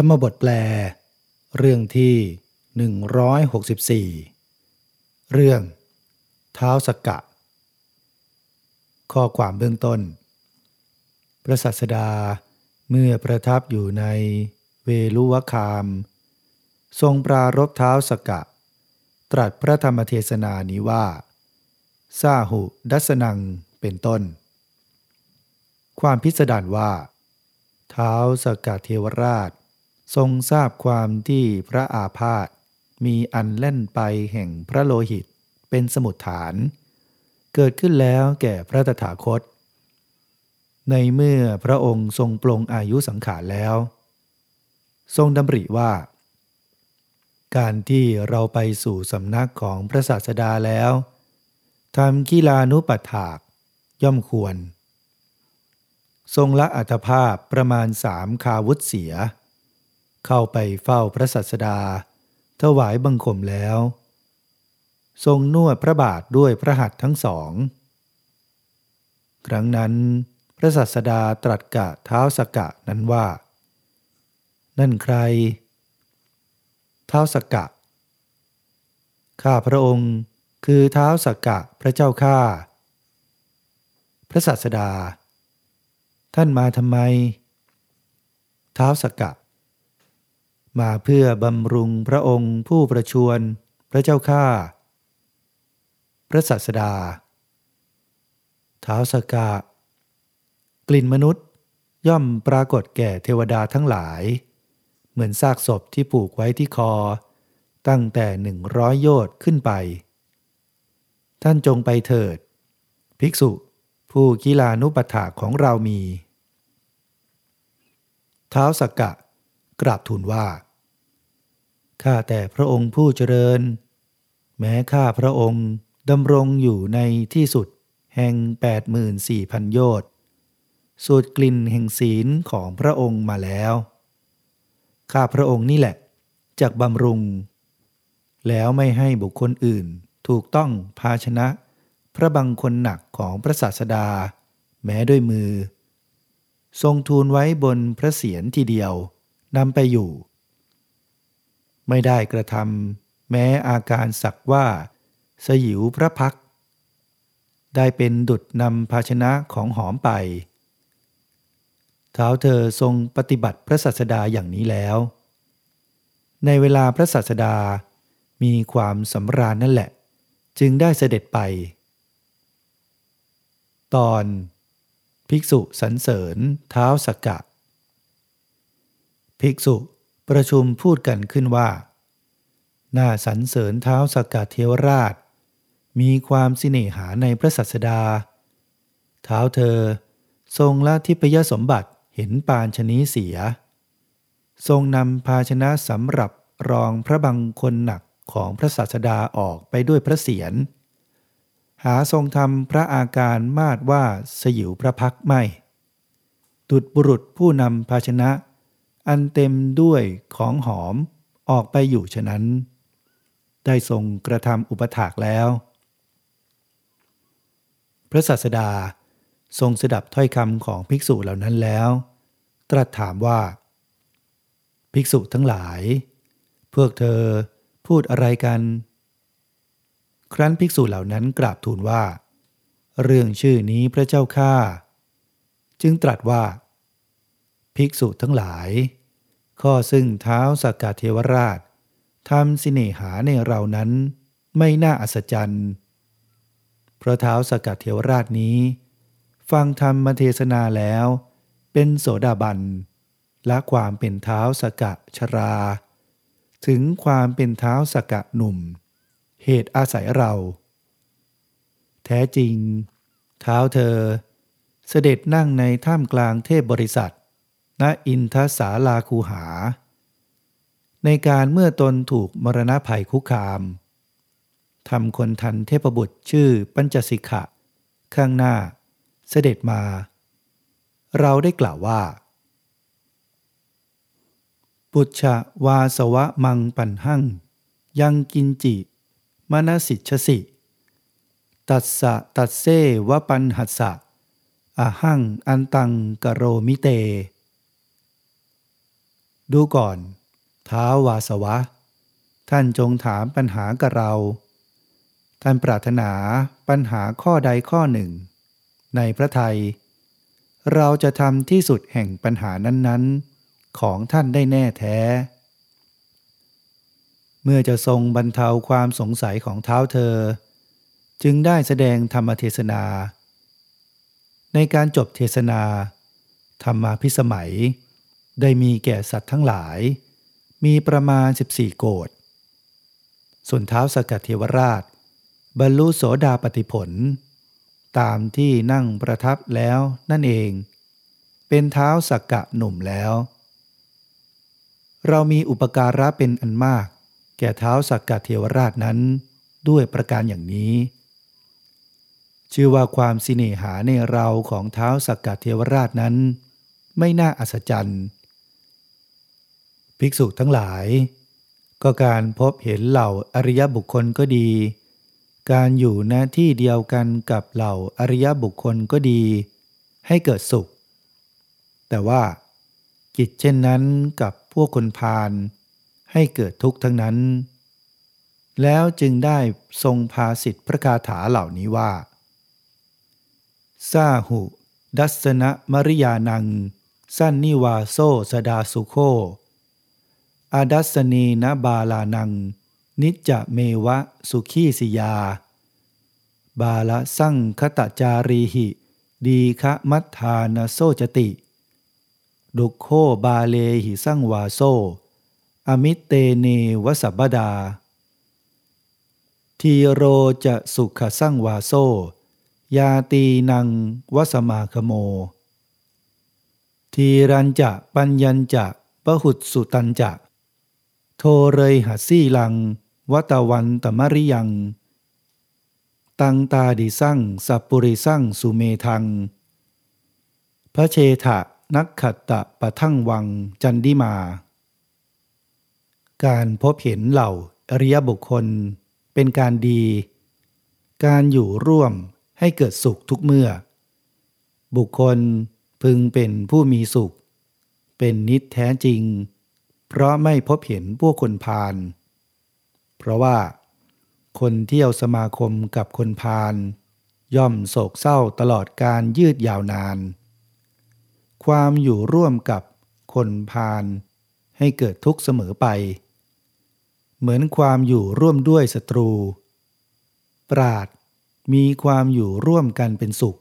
รรมบทแปล เรื่องที่ 164 เรื่องเท้าสกกะ ข้อความเบื้องต้น พระสัสดาเมื่อประทับอยู่ในเวลุวคาม ทรงปรารบเท้าสกกะ ตรัสพระธรรมเทศนานี้ว่าซาหุดัสนังเป็นต้น ความพิสดารว่า เท้าสกกะเทวราช ทรงทราบความที่พระอาพาธมีอันเล่นไปแห่งพระโลหิตเป็นสมุดฐาน เกิดขึ้นแล้วแก่พระตถาคต ในเมื่อพระองค์ทรงปลงอายุสังขารแล้ว ทรงดำริว่า การที่เราไปสู่สำนักของพระศาสดาแล้วทำกีฬานุปัฏฐากย่อมควร ทรงละอัตภาพประมาณสามคาวุธเสีย เข้าไปเฝ้าพระสัสดา ถวายบังคมแล้ว ทรงนวดพระบาทด้วยพระหัตถ์ทั้งสอง ครั้งนั้น พระสัสดาตรัสกะเท้าสกะนั้นว่า นั่นใคร เท้าสกะ ข้าพระองค์คือเท้าสกกะพระเจ้าข้าพระสัสดา ท่านมาทำไม เท้าสกกะ มาเพื่อบำรุงพระองค์ผู้ประชวรพระเจ้าข้าพระสัสดาเท้าสกะกลิ่นมนุษย์ย่อมปรากฏแก่เทวดาทั้งหลาย เหมือนซากศพที่ผูกไว้ที่คอ ตั้งแต่หนึ่งร้อยโยชน์ขึ้นไป ท่านจงไปเถิด ภิกษุ ผู้กีฬานุปัฏฐาของเรามีเท้าสักกะ กราบทูลว่า ข้าแต่พระองค์ผู้เจริญ แม้ข้าพระองค์ดำรงอยู่ในที่สุดแห่ง 84,000 โยชน์สูดกลิ่นแห่งศีลของพระองค์มาแล้ว ข้าพระองค์นี่แหละจากบำรุง แล้วไม่ให้บุคคลอื่นถูกต้องภาชนะ พระบังคนหนักของพระศาสดา แม้ด้วยมือ ทรงทูลไว้บนพระเศียรทีเดียว นำไปอยู่ ไม่ได้กระทำแม้อาการสักว่า สยิวพระพัก ได้เป็นดุดนำภาชนะของหอมไปเท้าเธอทรงปฏิบัติพระศาสดาอย่างนี้แล้ว ในเวลาพระศาสดามีความสำราญนั่นแหละ จึงได้เสด็จไป ตอน ภิกษุสรรเสริญเท้าสกกะ ภิกษุประชุมพูดกันขึ้นว่า น่าสรรเสริญเท้าสกกะเทวราช มีความสิเนหาในพระสัสดา เท้าเธอ ทรงละทิพยสมบัติเห็นปานชนีเสีย ทรงนำภาชนะสำหรับรองพระบังคนหนักของพระศาสดาออกไปด้วยพระเศียรหาทรงทำพระอาการมาดว่าสยิวพระพักไม่ตุดบุรุษผู้นำภาชนะ อันเต็มด้วยของหอมออกไปอยู่ฉะนั้น ได้ทรงกระทำอุปถากแล้ว พระศาสดาทรงสดับถ้อยคำของภิกษุเหล่านั้นแล้ว ตรัสถามว่า ภิกษุทั้งหลาย พวกเธอพูดอะไรกัน ครั้นภิกษุเหล่านั้นกราบทูลว่า เรื่องชื่อนี้พระเจ้าข้าจึงตรัสว่า ภิกษุทั้งหลาย ข้อซึ่งเท้าสกกาเทวราชทำสิเนหาในเรานั้นไม่น่าอัศจรรย์เพราะเท้าสกกาเทวราชนี้ ฟังธรรมเทศนาแล้ว เป็นโสดาบันละความเป็นเท้าสกะชรา ถึงความเป็นเท้าสกะหนุ่ม เหตุอาศัยเรา แท้จริง เท้าเธอเสด็จนั่งในท่ามกลางเทพบริษัท ณอินทสาลาคูหา ในการเมื่อตนถูกมรณะภัยคุกคามทำคนทันเทพบุตรชื่อปัญจสิกขะข้างหน้า เสด็จมา เราได้กล่าวว่าปุชะวาสวะมังปันหั่ง ยังกินจิมนสิชสิ ตัสสะตัดเซวปันหัสสะอาหังอันตังกโรมิเต ดูก่อน ท้าววาสวะ ท่านจงถามปัญหากับเรา ท่านปรารถนาปัญหาข้อใดข้อหนึ่ง ในพระไทย เราจะทำที่สุดแห่งปัญหานั้นๆ ของท่านได้แน่แท้ เมื่อจะทรงบรรเทาความสงสัยของเท้าเธอ จึงได้แสดงธรรมเทศนา ในการจบเทศนา ธรรมาพิสมัย ได้มีแก่สัตว์ทั้งหลาย มีประมาณ 14 โกดส่วนเท้าสกัดเทวราช บรรลุโสดาปติผล ตามที่นั่งประทับแล้วนั่นเอง เป็นเท้าสักกะหนุ่มแล้ว เรามีอุปการะเป็นอันมาก แก่เท้าสักกะเทวราชนั้นด้วยประการอย่างนี้ ชื่อว่าความสิเนหาในเราของเท้าสักกะเทวราชนั้น ไม่น่าอัศจรรย์ ภิกษุทั้งหลาย ก็การพบเห็นเหล่าอริยบุคคลก็ดี การอยู่หน้าที่เดียวกันกับเหล่าอริยบุคคลก็ดี ให้เกิดสุข แต่ว่ากิจเช่นนั้นกับพวกคนพาลให้เกิดทุกข์ทั้งนั้น แล้วจึงได้ทรงพาสิทธิพระคาถาเหล่านี้ว่าซาหุ ดัสนะมริยานัง สันนิวาโซสดาสุโค อาดัสนีนบาลานัง นิจจะเมวะสุขีสิยา บาละสั่งคตจารีหิ ดีคะมัทธานโซจติ ดุโคบาเลหิสั่งวาโซ อมิเตเนวสับบดา ทีโรจะสุขสั่งวาโซ ยาตีนังวสมาคโม ทีรันจะปัญญัญจะปะหุดสุตันจะ โทเรยหัสีลังวัตวันตมริยัง ตังตาดิสั่งสัปปุริสั่งสุเมทัง พระเชทะนักขัตตะปะทั่งวังจันดิมา การพบเห็นเหล่าอริยบุคคลเป็นการดี การอยู่ร่วมให้เกิดสุขทุกเมื่อ บุคคลพึงเป็นผู้มีสุข เป็นนิจแท้จริง เพราะไม่พบเห็นพวกคนพาล เพราะว่า คนเที่ยวสมาคมกับคนพาลย่อมโศกเศร้าตลอดการยืดยาวนาน ความอยู่ร่วมกับคนพาลให้เกิดทุกข์เสมอไป เหมือนความอยู่ร่วมด้วยศัตรู ปราดมีความอยู่ร่วมกันเป็นสุข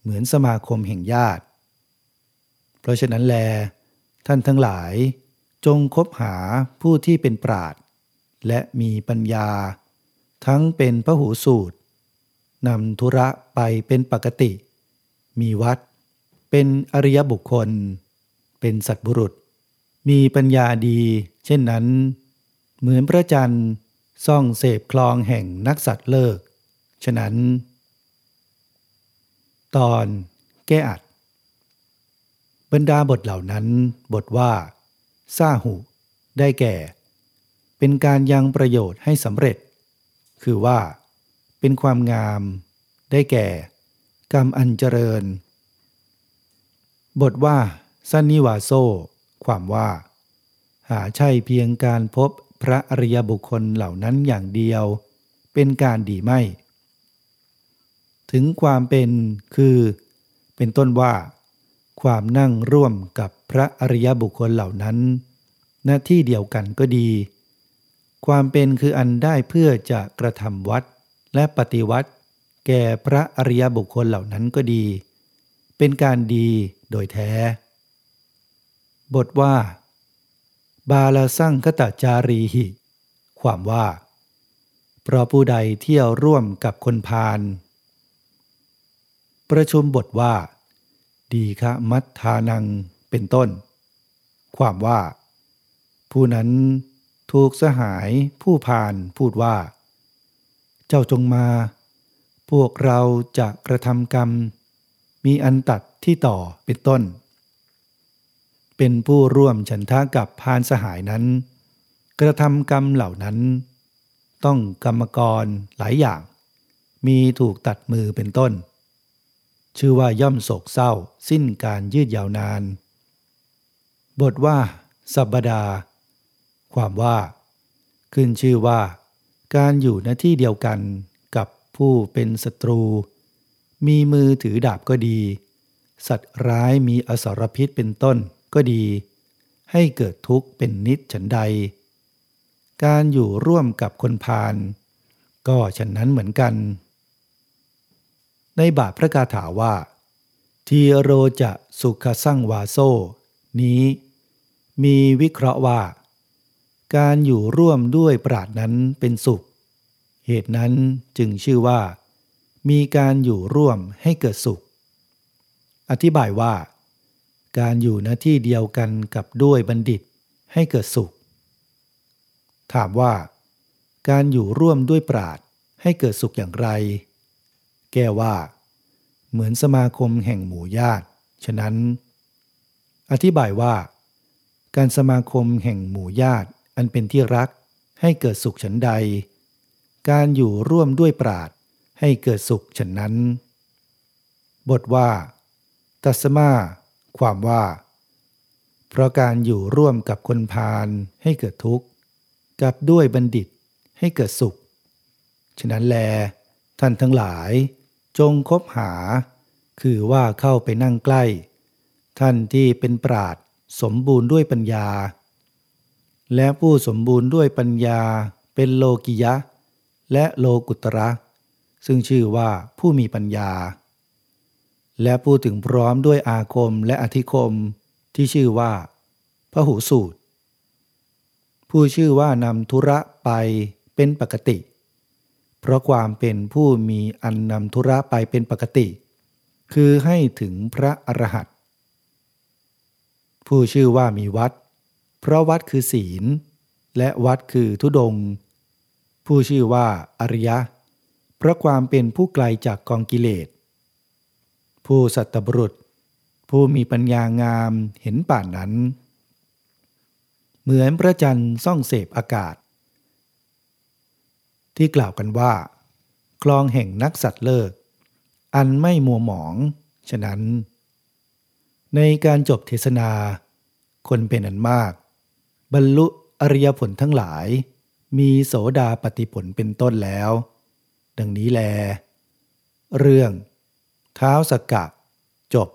เหมือนสมาคมแห่งญาติ เพราะฉะนั้นแล ท่านทั้งหลาย จงคบหาผู้ที่เป็นปราดและมีปัญญา ทั้งเป็นพระหูสูตรนำธุระไปเป็นปกติ มีวัด เป็นอริยบุคคล เป็นสัตบุรุษ มีปัญญาดี เช่นนั้น เหมือนพระจันทร์ซ่องเสพคลองแห่งนักสัตว์เลิก ฉะนั้น ตอนแก้อัดบรรดาบทเหล่านั้นบทว่า ซาหูได้แก่ เป็นการยังประโยชน์ให้สำเร็จ คือว่า เป็นความงาม ได้แก่ กรรมอันเจริญ บทว่าสันนิวาโซ ความว่า หาใช่เพียงการพบพระอริยบุคคลเหล่านั้นอย่างเดียว เป็นการดีไม่ ถึงความเป็นคือ เป็นต้นว่า ความนั่งร่วมกับ พระอริยบุคคลเหล่านั้นหน้าที่เดียวกันก็ดี ความเป็นคืออันได้เพื่อจะกระทำวัดและปฏิวัติ แก่พระอริยบุคคลเหล่านั้นก็ดี เป็นการดีโดยแท้ บทว่า บาลสั่งคตจารีหิ ความว่า เพราะผู้ใดเที่ยวร่วมกับคนพาลประชุมบทว่า ดีคะมัทธานัง เป็นต้น ความว่า ผู้นั้นถูกสหายผู้พานพูดว่า เจ้าจงมา พวกเราจะกระทำกรรม มีอันตัดที่ต่อเป็นต้น เป็นผู้ร่วมฉันทากับพานสหายนั้น กระทำกรรมเหล่านั้น ต้องกรรมกรหลายอย่าง มีถูกตัดมือเป็นต้น ชื่อว่าย่อมโศกเศร้าสิ้นการยืดยาวนาน บทว่า สับดา ความว่า ขึ้นชื่อว่า การอยู่ณที่เดียวกันกับผู้เป็นศัตรู มีมือถือดาบก็ดี สัตว์ร้ายมีอสรพิษเป็นต้นก็ดี ให้เกิดทุกข์เป็นนิจฉันใด การอยู่ร่วมกับคนพาลก็ฉันนั้นเหมือนกัน ในบาทพระคาถาว่า ทีโรจะสุขสั่งวาโซ นี้ มีวิเคราะห์ว่า การอยู่ร่วมด้วยปราดนั้นเป็นสุข เหตุนั้นจึงชื่อว่า มีการอยู่ร่วมให้เกิดสุข อธิบายว่า การอยู่ณที่เดียวกันกับด้วยบัณฑิตให้เกิดสุข ถามว่า การอยู่ร่วมด้วยปราดให้เกิดสุขอย่างไร แก้ว่า เหมือนสมาคมแห่งหมู่ญาติ ฉะนั้น อธิบายว่า การสมาคมแห่งหมู่ญาติอันเป็นที่รักให้เกิดสุขฉันใด การอยู่ร่วมด้วยปราดให้เกิดสุขฉันนั้น บทว่า ตัสมา ความว่า เพราะการอยู่ร่วมกับคนพาลให้เกิดทุกข์ กับด้วยบัณฑิตให้เกิดสุข ฉะนั้นแล ท่านทั้งหลายจงคบหา คือว่าเข้าไปนั่งใกล้ ท่านที่เป็นปราดสมบูรณ์ด้วยปัญญา และผู้สมบูรณ์ด้วยปัญญาเป็นโลกิยะ และโลกุตระ ซึ่งชื่อว่าผู้มีปัญญา และผู้ถึงพร้อมด้วยอาคมและอธิคมที่ชื่อว่าพระหูสูตร ผู้ชื่อว่านำธุระไปเป็นปกติ เพราะความเป็นผู้มีอันนำธุระไปเป็นปกติ คือให้ถึงพระอรหันต ผู้ชื่อว่ามีวัด เพราะวัดคือศีล และวัดคือทุดง ผู้ชื่อว่าอริยะ เพราะความเป็นผู้ไกลจากกองกิเลส ผู้สัตบรุษ ผู้มีปัญญางามเห็นป่านนั้น เหมือนพระจันทร์ส่องเสพอากาศ ที่กล่าวกันว่า คลองแห่งนักสัตว์เลิก อันไม่มัวหมอง ฉะนั้นในการจบเทศนา คนเป็นอันมาก บรรลุอริยผลทั้งหลาย มีโสดาปฏิผลเป็นต้นแล้ว ดังนี้แล เรื่อง เท้าสกกะจบ